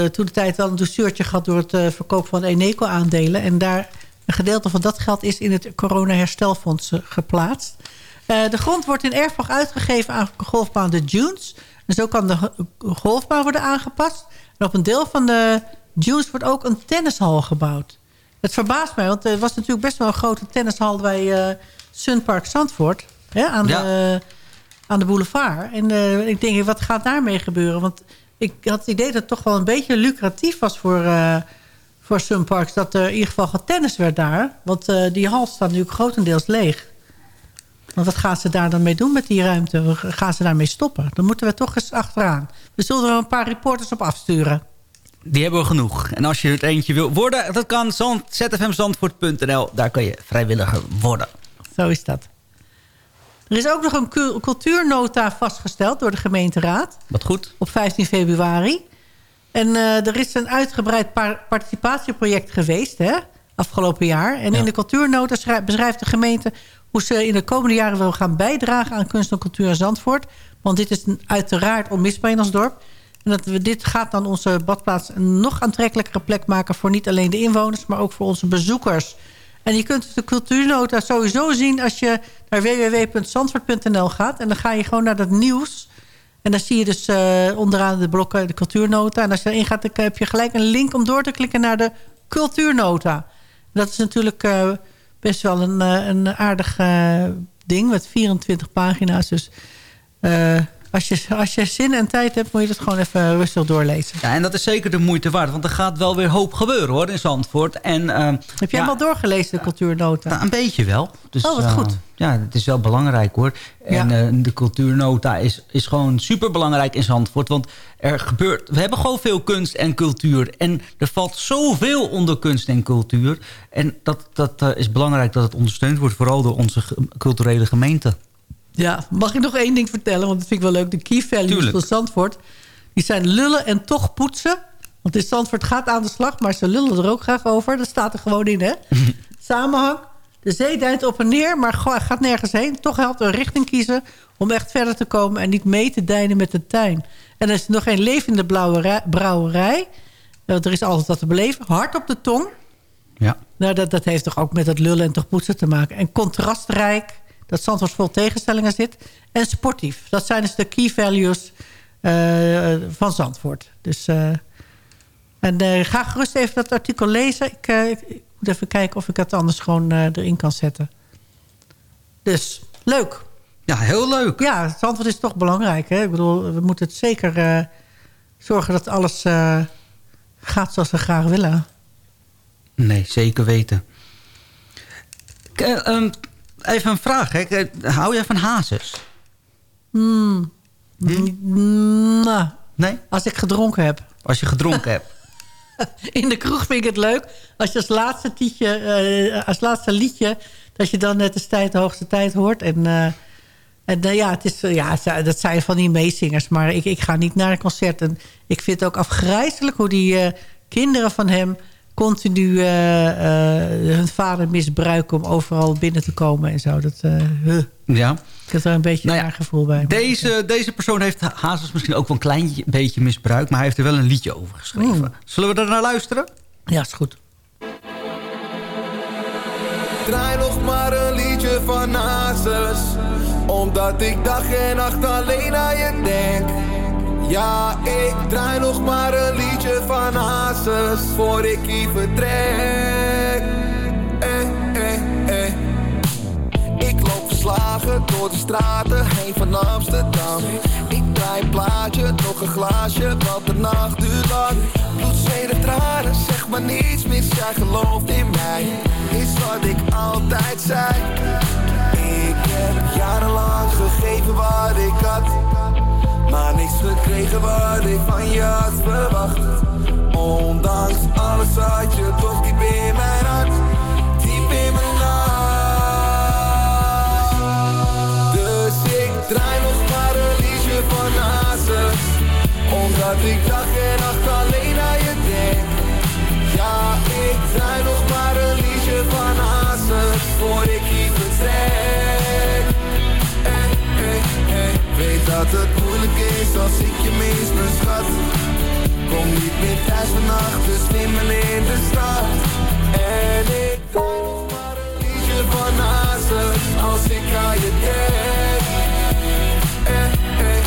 S5: toen de tijd wel een douceurtje gehad... door het verkoop van Eneco-aandelen. En daar een gedeelte van dat geld is in het corona-herstelfonds geplaatst. Uh, de grond wordt in erfpacht uitgegeven aan golfbaan de Dunes. En zo kan de golfbaan worden aangepast. En op een deel van de Dunes wordt ook een tennishal gebouwd. Het verbaast mij, want er was natuurlijk best wel een grote tennishal bij uh, Sunpark Zandvoort. Hè, aan, ja. de, aan de boulevard. En uh, ik denk, wat gaat daarmee gebeuren? Want ik had het idee dat het toch wel een beetje lucratief was voor, uh, voor Sunparks... dat er in ieder geval getennis werd daar. Want die hal staat natuurlijk grotendeels leeg. Maar wat gaan ze daar dan mee doen met die ruimte? Gaan ze daarmee stoppen? Dan moeten we toch eens achteraan. We zullen er een paar reporters op afsturen.
S4: Die hebben we genoeg. En als je het eentje wil worden, dat kan zfmzandvoort.nl. Daar kan je vrijwilliger worden.
S5: Zo is dat. Er is ook nog een cultuurnota vastgesteld door de gemeenteraad.
S4: Wat goed.
S5: Op 15 februari. En uh, er is een uitgebreid participatieproject geweest, hè, afgelopen jaar. En ja. in de cultuurnota beschrijft de gemeente hoe ze in de komende jaren wil gaan bijdragen aan kunst en cultuur in Zandvoort. Want dit is uiteraard onmisbaar in ons dorp. En dat we, dit gaat dan onze badplaats een nog aantrekkelijkere plek maken... voor niet alleen de inwoners, maar ook voor onze bezoekers. En je kunt dus de cultuurnota sowieso zien als je naar www.zandvoort.nl gaat. En dan ga je gewoon naar dat nieuws. En dan zie je dus uh, onderaan de blokken de cultuurnota. En als je erin gaat, heb je gelijk een link om door te klikken naar de cultuurnota. Dat is natuurlijk uh, best wel een, een aardig ding met 24 pagina's. Dus als je, als je zin en tijd hebt, moet je het gewoon even rustig doorlezen.
S4: Ja, en dat is zeker de moeite waard. Want er gaat wel weer hoop gebeuren hoor, in Zandvoort. En, uh,
S5: Heb jij ja, hem al doorgelezen, de cultuurnota?
S4: Nou, een beetje wel. Dus,
S5: oh, wat goed. Uh,
S4: ja, het is wel belangrijk hoor. En ja. uh, de cultuurnota is, is gewoon super belangrijk in Zandvoort. Want er gebeurt, we hebben gewoon veel kunst en cultuur. En er valt zoveel onder kunst en cultuur. En dat, dat is belangrijk dat het ondersteund wordt. Vooral door onze culturele gemeente.
S5: Ja, mag ik nog één ding vertellen? Want dat vind ik wel leuk. De key values
S4: Tuurlijk.
S5: van Zandvoort. Die zijn lullen en toch poetsen. Want in Zandvoort gaat aan de slag, maar ze lullen er ook graag over. Dat staat er gewoon in, hè? Samenhang. De zee deint op en neer, maar gaat nergens heen. Toch helpt een richting kiezen om echt verder te komen... en niet mee te deinen met de tuin. En er is nog geen levende blauwe brouwerij. Er is altijd wat te beleven. Hard op de tong.
S4: Ja.
S5: Nou, dat, dat heeft toch ook met het lullen en toch poetsen te maken. En contrastrijk dat Zandvoort vol tegenstellingen zit. En sportief. Dat zijn dus de key values uh, van Zandvoort. Dus, uh, en uh, ga gerust even dat artikel lezen. Ik, ik, moet even kijken of ik het anders gewoon erin kan zetten. Dus, leuk.
S4: Ja, heel leuk.
S5: Ja, Zandvoort is toch belangrijk. Hè? Ik bedoel, we moeten het zeker zorgen dat alles gaat zoals we graag willen.
S4: Nee, zeker weten. K um, even een vraag. Hè. Hou jij van hazes?
S5: Mm. Hm? Nou,
S4: nee?
S5: Als ik gedronken heb.
S4: Als je gedronken hebt.
S5: In de kroeg vind ik het leuk. Als je als laatste, tietje, uh, als laatste liedje... dat je dan net de, tijd, de hoogste tijd hoort. En, uh, en uh, ja, het is, ja, dat zijn van die meezingers. Maar ik, ik ga niet naar een concert. En ik vind het ook afgrijzelijk hoe die kinderen van hem continu uh, uh, hun vader misbruiken om overal binnen te komen en zo. Dat, uh,
S4: ja.
S5: Ik heb er een beetje nou ja, een gevoel bij.
S4: Deze, deze persoon heeft Hazes misschien ook wel een klein beetje misbruikt... maar hij heeft er wel een liedje over geschreven. Mm. Zullen we er naar luisteren?
S5: Ja, is goed.
S8: Draai nog maar een liedje van Hazes Omdat ik dag en nacht alleen aan je denk ja, ik draai nog maar een liedje van Hazes voor ik hier vertrek. Eh, eh, eh. Ik loop verslagen door de straten heen van Amsterdam. Ik draai een plaatje, nog een glaasje, want de nacht duurt lang. Bloed, tranen, zeg maar niets mis, jij gelooft in mij. Is wat ik altijd zei. Ik heb jarenlang gegeven wat ik had maar niks gekregen wat ik van je had verwacht. Ondanks alles had je toch diep in mijn hart Diep in mijn hart. Dus ik draai nog maar een liedje van Hazes. Omdat ik dag en nacht dat het moeilijk is als ik je mis, mijn schat Kom niet meer thuis vannacht, dus slimmen in de stad En ik nog maar een liedje van Hazen Als ik aan je denk eh, eh,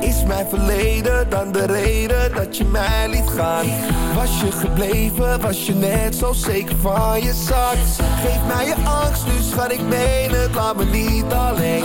S8: eh. Is mijn verleden dan de reden dat je mij liet gaan? Was je gebleven, was je net zo zeker van je zak? Geef mij je angst, nu schat ik meen het, laat me niet alleen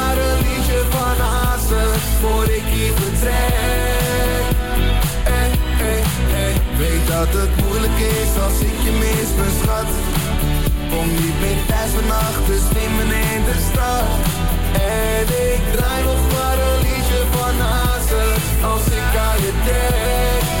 S8: liedje van Hazes Voor ik hier vertrek. Eh, eh, eh. Weet dat het moeilijk is als ik je mis, mijn schat Kom niet meer thuis vannacht, dus neem in de stad. En ik draai nog maar een liedje van Hazes Als ik aan je denk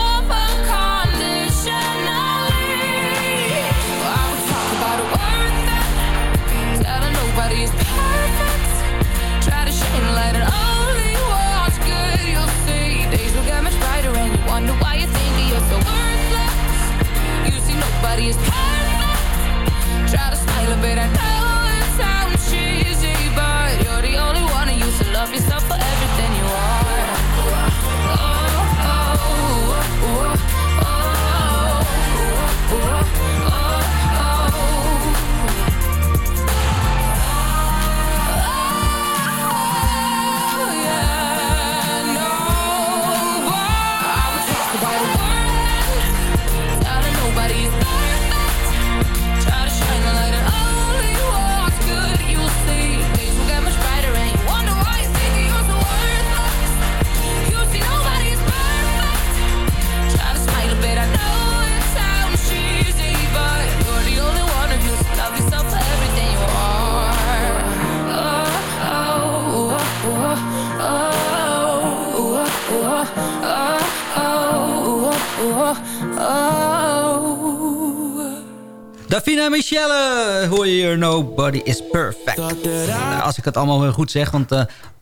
S9: see nobody is
S4: Davina Michelle hoor je hier. Nobody is perfect. Nou, als ik het allemaal weer goed zeg, want... eh,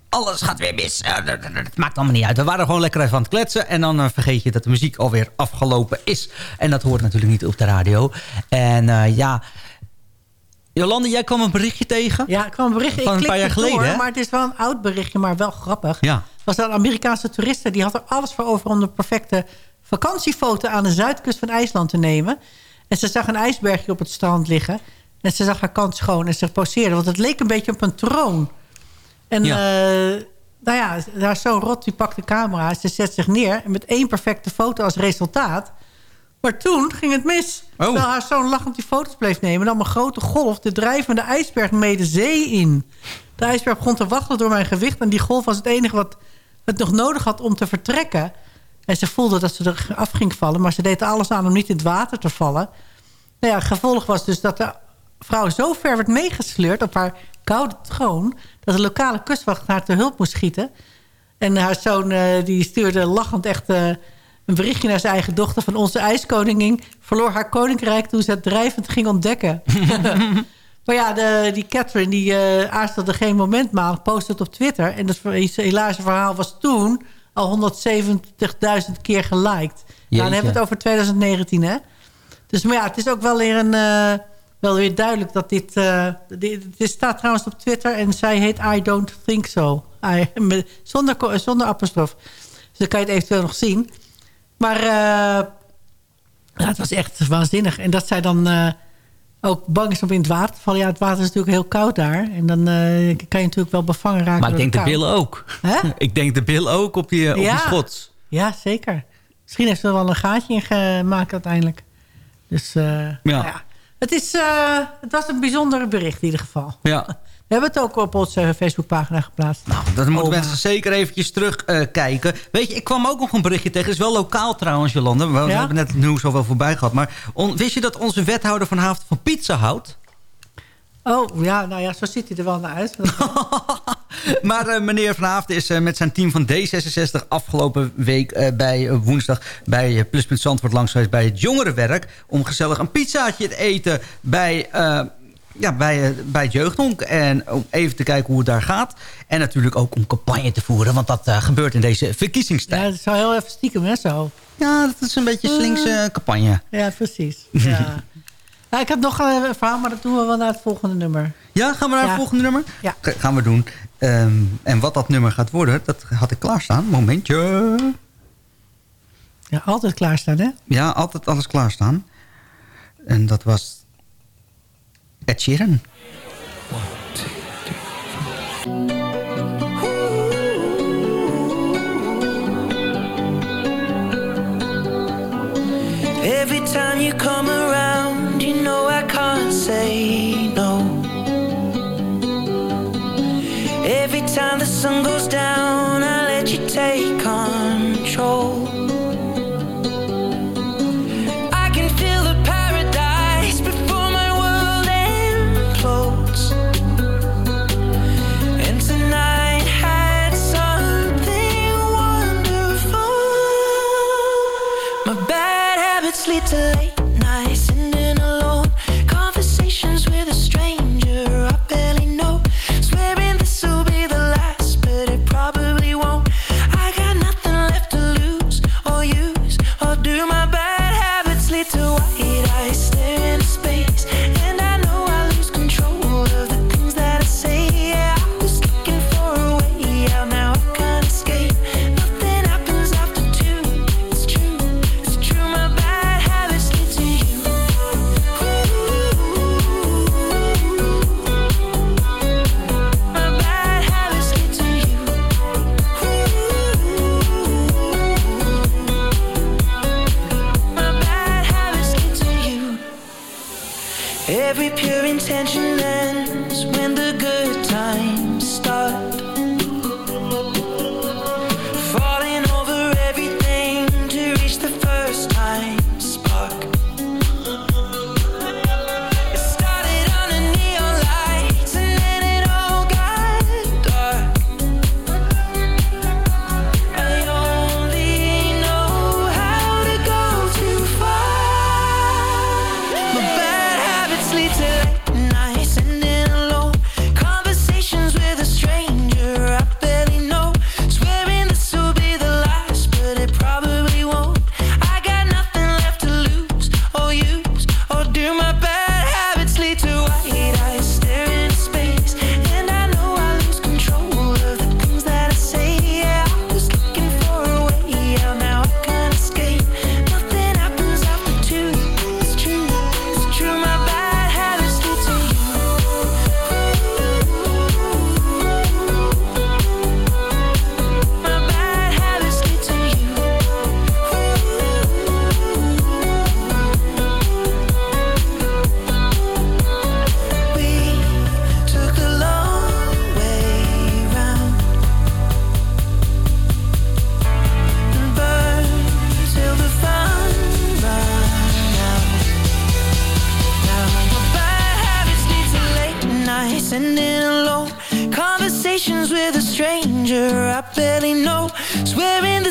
S4: alles gaat weer mis. Eh, dat, dat- dat maakt allemaal niet uit. We waren gewoon lekker even aan het kletsen. En dan eh, vergeet je dat de muziek alweer afgelopen is. En dat hoort natuurlijk niet op de radio. En eh, ja... Jolande, jij kwam een berichtje tegen.
S5: Ja, ik kwam een berichtje.
S4: Van
S5: ik
S4: een paar
S5: klikte
S4: jaar geleden,
S5: door? Maar het is wel een oud berichtje, maar wel grappig.
S4: Ja.
S5: was een Amerikaanse toeriste. Die had er alles voor over om de perfecte vakantiefoto aan de zuidkust van IJsland te nemen. En ze zag een ijsbergje op het strand liggen. En ze zag haar kant schoon en ze poseerde. Want het leek een beetje op een troon. En
S4: Ja.
S5: eh, nou ja, haar zoon Rot die pakt de camera. Ze zet zich neer. En met één perfecte foto als resultaat. Maar toen ging het mis.
S4: Oh.
S5: Terwijl haar zoon lachend die foto's bleef nemen... nam een grote golf de drijvende ijsberg mee de zee in. De ijsberg begon te waggelen door mijn gewicht... en die golf was het enige wat het nog nodig had om te vertrekken. En ze voelde dat ze er af ging vallen... maar ze deed alles aan om niet in het water te vallen. Nou ja, gevolg was dus dat de vrouw zo ver werd meegesleurd... op haar koude troon... dat de lokale kustwacht haar te hulp moest schieten. En haar zoon eh, die stuurde lachend echt... eh, een berichtje naar zijn eigen dochter van onze ijskoningin... verloor haar koninkrijk toen ze het drijvend ging ontdekken. maar ja, de, die Catherine die eh aarzelde geen moment maar postte het op Twitter. En dat helaas verhaal was toen al 170.000 keer geliked. Nou, dan hebben we het over 2019, hè? Dus maar ja, het is ook wel weer, een, eh, wel weer duidelijk dat dit, eh, dit... Dit staat trouwens op Twitter en zij heet I don't think so. I, met- zonder, zonder apostrof. Dus dan kan je het eventueel nog zien. Maar eh, ja, het was echt waanzinnig. En dat zij dan ook bang is om in het water te vallen. Ja, het water is natuurlijk heel koud daar. En dan eh, kan je natuurlijk wel bevangen raken
S4: Maar ik denk de
S5: kou.
S4: billen ook. Ik denk de billen ook op die, op die schots.
S5: Ja, zeker. Misschien heeft ze er wel een gaatje in gemaakt uiteindelijk. Dus eh, nou ja. Het, is, eh, het was een bijzonder bericht in ieder geval.
S4: Ja.
S5: We hebben het ook op onze Facebookpagina geplaatst.
S4: Nou, dat moeten mensen zeker eventjes terugkijken. kijken. Weet je, ik kwam ook nog een berichtje tegen. Het is wel lokaal trouwens, Jolanda. We, hebben net het nieuws al wel voorbij gehad. Maar on- wist je dat onze wethouder vanavond van pizza houdt?
S5: Oh, ja, nou ja, zo ziet hij er wel naar uit.
S4: maar eh, meneer Van Haafden is eh, met zijn team van D66 afgelopen week eh, bij woensdag bij Pluspunt Zandvoort langs geweest bij het jongerenwerk. Om gezellig een pizzaatje te eten bij, ja, bij, eh, bij het jeugdhonk. En om even te kijken hoe het daar gaat. En natuurlijk ook om campagne te voeren. Want dat eh, gebeurt in deze verkiezingstijd.
S5: Ja, dat is wel heel even stiekem, hè, zo.
S4: Ja, dat is een beetje slinkse campagne.
S5: Ja, precies. Ja. nou, ik heb nog eh, een verhaal, maar dat doen we wel naar het volgende nummer.
S4: Ja, gaan we naar het volgende nummer?
S5: Ja.
S4: Ga- gaan we doen. Ehm, en wat dat nummer gaat worden, dat had ik klaarstaan. Momentje.
S5: Ja, altijd klaarstaan, hè?
S4: Ja, altijd alles klaarstaan. En dat was Ed Sheeran.
S6: Every time you come around, you know I can't say no. Every time the sun goes down, I let you take control.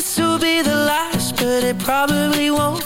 S6: This will be the last, but it probably won't.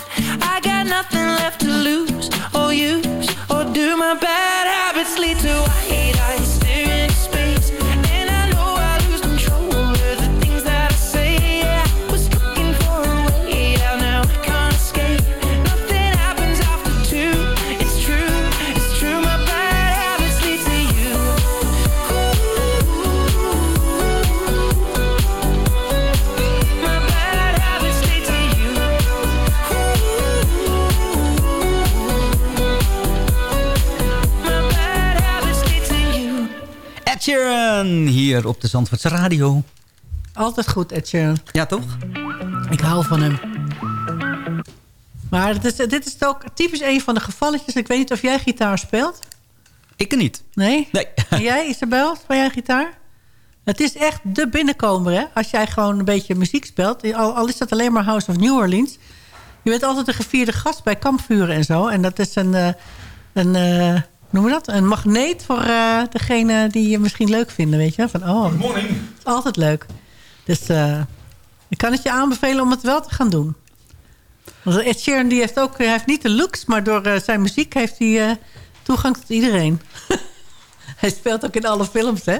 S4: Hier op de Zandvoortse Radio.
S5: Altijd goed, Ed Sheeran.
S4: Ja, toch?
S5: Ik hou van hem. Maar dit is, dit is ook typisch een van de gevalletjes. Ik weet niet of jij gitaar speelt.
S4: Ik niet.
S5: Nee?
S4: Nee.
S5: En jij, Isabel, speel jij gitaar? Het is echt de binnenkomer, hè? Als jij gewoon een beetje muziek speelt. Al, al is dat alleen maar House of New Orleans. Je bent altijd een gevierde gast bij kampvuren en zo. En dat is een, uh, een uh, noem je dat? Een magneet voor uh, degene die je misschien leuk vinden, weet je? Van, oh,
S10: morning.
S5: Het is altijd leuk. Dus ik kan het je aanbevelen om het wel te gaan doen. Want Ed Sheeran die heeft ook, hij heeft niet de looks, maar door zijn muziek heeft hij toegang tot iedereen. hij speelt ook in alle films, hè?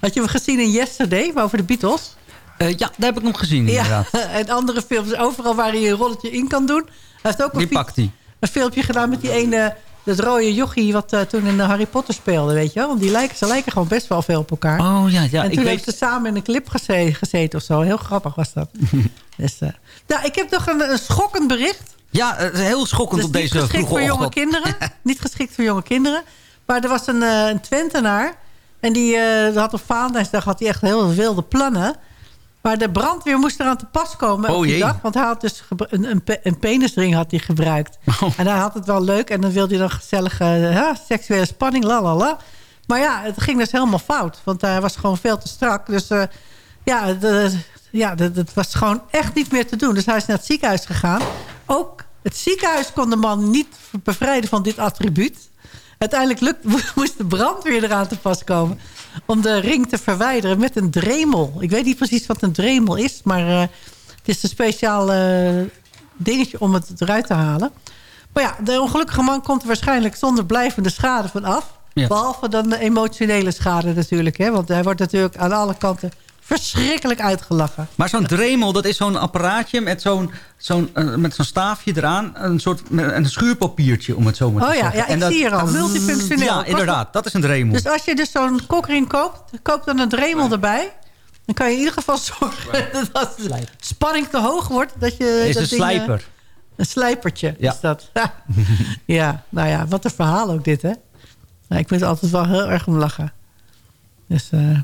S5: Had je hem gezien in Yesterday, over de Beatles?
S4: Uh, ja, daar heb ik nog gezien, inderdaad.
S5: Ja, en andere films, overal waar hij een rolletje in kan doen. Hij heeft ook
S4: die pakt hij.
S5: Een filmpje gedaan met die ene, dat rode jochie... wat uh, toen in Harry Potter speelde, weet je wel? Want die lijken, ze lijken gewoon best wel veel op elkaar.
S4: Oh ja, ja.
S5: En toen
S4: ik
S5: heeft ze samen in een clip gezeten, gezeten of zo. Heel grappig was dat. dus, uh, nou, ik heb nog een, een schokkend bericht.
S4: Ja, heel schokkend
S5: dus
S4: op deze vroege
S5: voor jonge kinderen. niet geschikt voor jonge kinderen. Maar er was een, een Twentenaar... En die had op Valentijnsdag had hij echt heel wilde plannen. Maar de brandweer moest eraan te pas komen
S4: oh,
S5: op die
S4: jee.
S5: dag. Want hij had dus een, een, een penisring had hij gebruikt. Oh. En hij had het wel leuk. En dan wilde hij dan gezellige seksuele spanning, lalala. Maar ja, het ging dus helemaal fout. Want hij was gewoon veel te strak. Dus uh, ja, de, ja dat was gewoon echt niet meer te doen. Dus hij is naar het ziekenhuis gegaan. Ook het ziekenhuis kon de man niet bevrijden van dit attribuut. Uiteindelijk lukt, moest de brandweer eraan te pas komen... om de ring te verwijderen met een dremel. Ik weet niet precies wat een dremel is... maar uh, het is een speciaal uh, dingetje om het eruit te halen. Maar ja, de ongelukkige man komt er waarschijnlijk zonder blijvende schade van af. Ja. Behalve dan de emotionele schade natuurlijk. Hè? Want hij wordt natuurlijk aan alle kanten verschrikkelijk uitgelachen.
S4: Maar zo'n dremel, dat is zo'n apparaatje met zo'n zo'n uh, met zo'n staafje eraan. Een soort een schuurpapiertje, om het zo maar te
S5: oh, ja,
S4: zeggen.
S5: ja, ik
S4: dat,
S5: zie hier al. Multifunctioneel.
S4: Ja, inderdaad. Dat is een dremel.
S5: Dus als je dus zo'n kokring koopt, koop dan een dremel ja. erbij. Dan kan je in ieder geval zorgen dat als de spanning te hoog wordt... Dat je
S4: is
S5: dat
S4: een slijper.
S5: een slijpertje
S4: ja.
S5: is dat. ja, nou ja, wat een verhaal ook dit, hè? Nou, ik moet er altijd wel heel erg om lachen. Dus... Uh,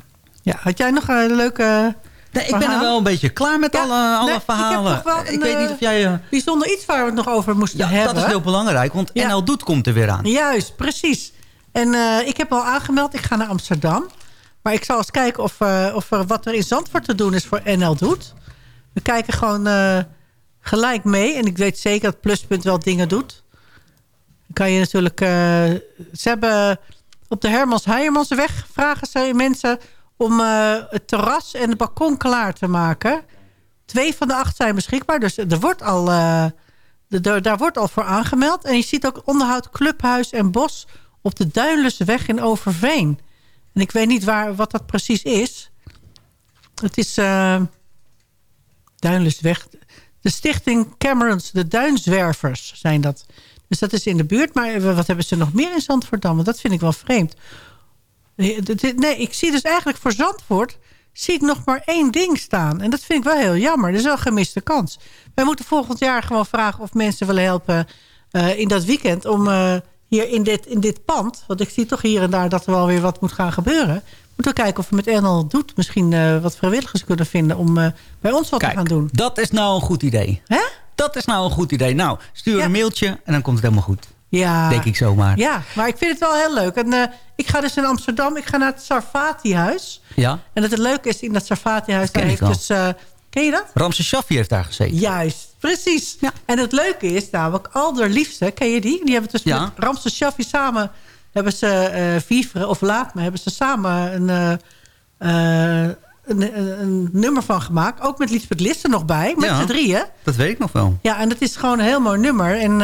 S5: ja, had jij nog een leuke...
S4: Nee, ik ben er wel een beetje klaar met ja, alle, alle
S5: nee,
S4: verhalen.
S5: Ik, een,
S4: ik, weet niet of jij... Uh,
S5: bijzonder iets waar we het nog over moesten
S4: ja,
S5: hebben.
S4: dat is heel belangrijk, want ja. NL Doet komt er weer aan.
S5: Juist, precies. En uh, ik heb al aangemeld, ik ga naar Amsterdam. Maar ik zal eens kijken of, uh, of er wat er in Zandvoort te doen is voor NL Doet. We kijken gewoon gelijk mee. En ik weet zeker dat Pluspunt wel dingen doet. Dan kan je natuurlijk... ze hebben op de Hermans Heijermansweg vragen ze mensen om uh, het terras en het balkon klaar te maken. Twee van de acht zijn beschikbaar. Dus er wordt al, de, daar wordt al voor aangemeld. En je ziet ook onderhoud Clubhuis en Bos op de Duinlusweg in Overveen. En ik weet niet waar, wat dat precies is. Het is uh, Duinlusweg. De stichting Camerons, de Duinzwervers zijn dat. Dus dat is in de buurt. Maar wat hebben ze nog meer in Zandvoort dan? Want dat vind ik wel vreemd. Nee, ik zie dus eigenlijk voor Zandvoort... zie ik nog maar één ding staan. En dat vind ik wel heel jammer. Dat is wel een gemiste kans. Wij moeten volgend jaar gewoon vragen of mensen willen helpen... Uh, in dat weekend om uh, hier in dit, in dit pand... want ik zie toch hier en daar dat er wel weer wat moet gaan gebeuren... moeten we kijken of we met NL Doet misschien uh, wat vrijwilligers kunnen vinden... om bij ons wat
S4: Kijk,
S5: te gaan doen.
S4: dat is nou een goed idee.
S5: Hè?
S4: Dat is nou een goed idee. Nou, stuur ja. een mailtje en dan komt het helemaal goed.
S5: Ja.
S4: Denk ik zomaar.
S5: Ja, maar ik vind het wel heel leuk. En, uh, ik ga dus in Amsterdam, ik ga naar het Sarfati-huis.
S4: Ja.
S5: En het leuke is, in dat Sarfati-huis... daar heeft dus, uh, ken je dat?
S4: Ramses Shaffi heeft daar gezeten.
S5: Juist, precies. Ja. En het leuke is namelijk, Alderliefste, ken je die? Die hebben dus
S4: ja.
S5: met Ramses Shaffi samen... hebben ze uh, Vivre of Laat Me... hebben ze samen een... Een, een, een, nummer van gemaakt. Ook met Liesbeth Listen nog bij. Met
S4: ja,
S5: z'n drieën.
S4: Dat weet ik nog wel.
S5: Ja, en dat is gewoon een heel mooi nummer. En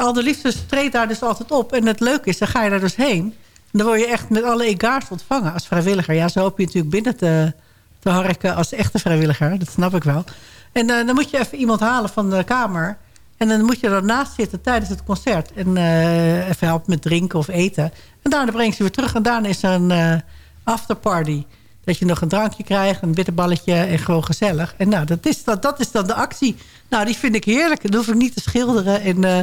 S5: al de liefdes treedt daar dus altijd op. En het leuke is, dan ga je daar dus heen. En dan word je echt met alle egaars ontvangen als vrijwilliger. Ja, zo hoop je natuurlijk binnen te, te harken als echte vrijwilliger. Dat snap ik wel. En uh, dan moet je even iemand halen van de kamer. En dan moet je ernaast zitten tijdens het concert. En uh, even helpen met drinken of eten. En daarna breng ze weer terug. En daarna is er een afterparty. Dat je nog een drankje krijgt, een bitterballetje en gewoon gezellig. En nou, dat is, dat, dat is dan de actie. Nou, die vind ik heerlijk. Dan hoef ik niet te schilderen en uh,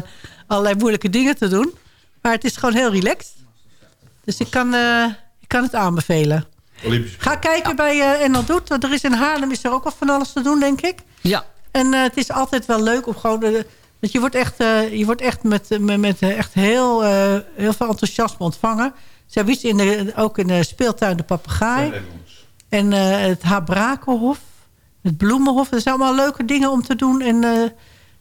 S5: allerlei moeilijke dingen te doen. Maar het is gewoon heel relaxed. Dus ik kan, uh, ik kan het aanbevelen.
S10: Olympisch.
S5: Ga kijken ja. bij uh, NL Doet. Want er is in Haarlem is er ook wel van alles te doen, denk ik.
S4: Ja.
S5: En het is altijd wel leuk om gewoon... Dat je wordt echt, eh, je wordt echt met, met, met eh, echt heel, eh, heel veel enthousiasme ontvangen. Ze hebben iets in de, ook in de speeltuin de papegaai. En eh, het Habrakenhof. Het Bloemenhof. Dat zijn allemaal leuke dingen om te doen. En eh,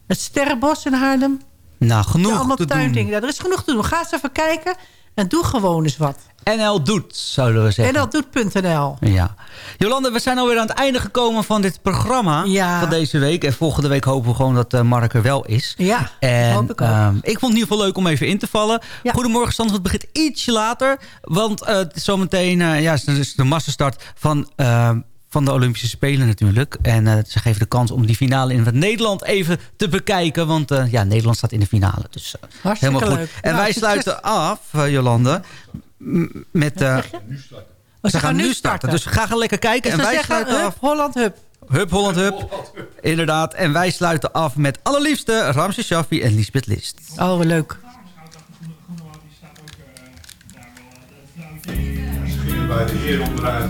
S5: het Sterrenbos in Haarlem.
S4: Nou, genoeg
S5: allemaal
S4: te
S5: tuindingen.
S4: doen.
S5: Ja, er is genoeg te doen. Ga eens even kijken. En doe gewoon eens wat.
S4: NL doet, zouden we zeggen.
S5: En dat doet.nl.
S4: Ja. Jolande, we zijn alweer aan het einde gekomen van dit programma
S5: Ja.
S4: van deze week. En volgende week hopen we gewoon dat eh, Mark er wel is.
S5: Ja,
S4: En,
S5: hoop ik ook.
S4: ehm, ik vond het in ieder geval leuk om even in te vallen.
S5: Ja.
S4: Goedemorgen, Zandvoort begint ietsje later. Want eh, het is zometeen uh, ja, het is de massastart van, uh, van de Olympische Spelen natuurlijk. En uh, ze geven de kans om die finale in Nederland even te bekijken. Want uh, ja, Nederland staat in de finale. Dus
S5: Hartstikke
S4: helemaal goed.
S5: leuk.
S4: En
S5: nou,
S4: wij sluiten af, Jolande, met...
S5: Oh,
S4: ze, ze gaan, gaan nu starten. starten. Dus ga gaan lekker kijken.
S5: Dus
S4: en wij
S5: zeggen,
S4: sluiten
S5: hup,
S4: af.
S5: Holland Hup.
S4: Hup, Holland Hup. Inderdaad. En wij sluiten af met allerliefste Ramse Shaffi en Lisbeth List.
S5: Oh, leuk.
S8: Bij de heer onderuit.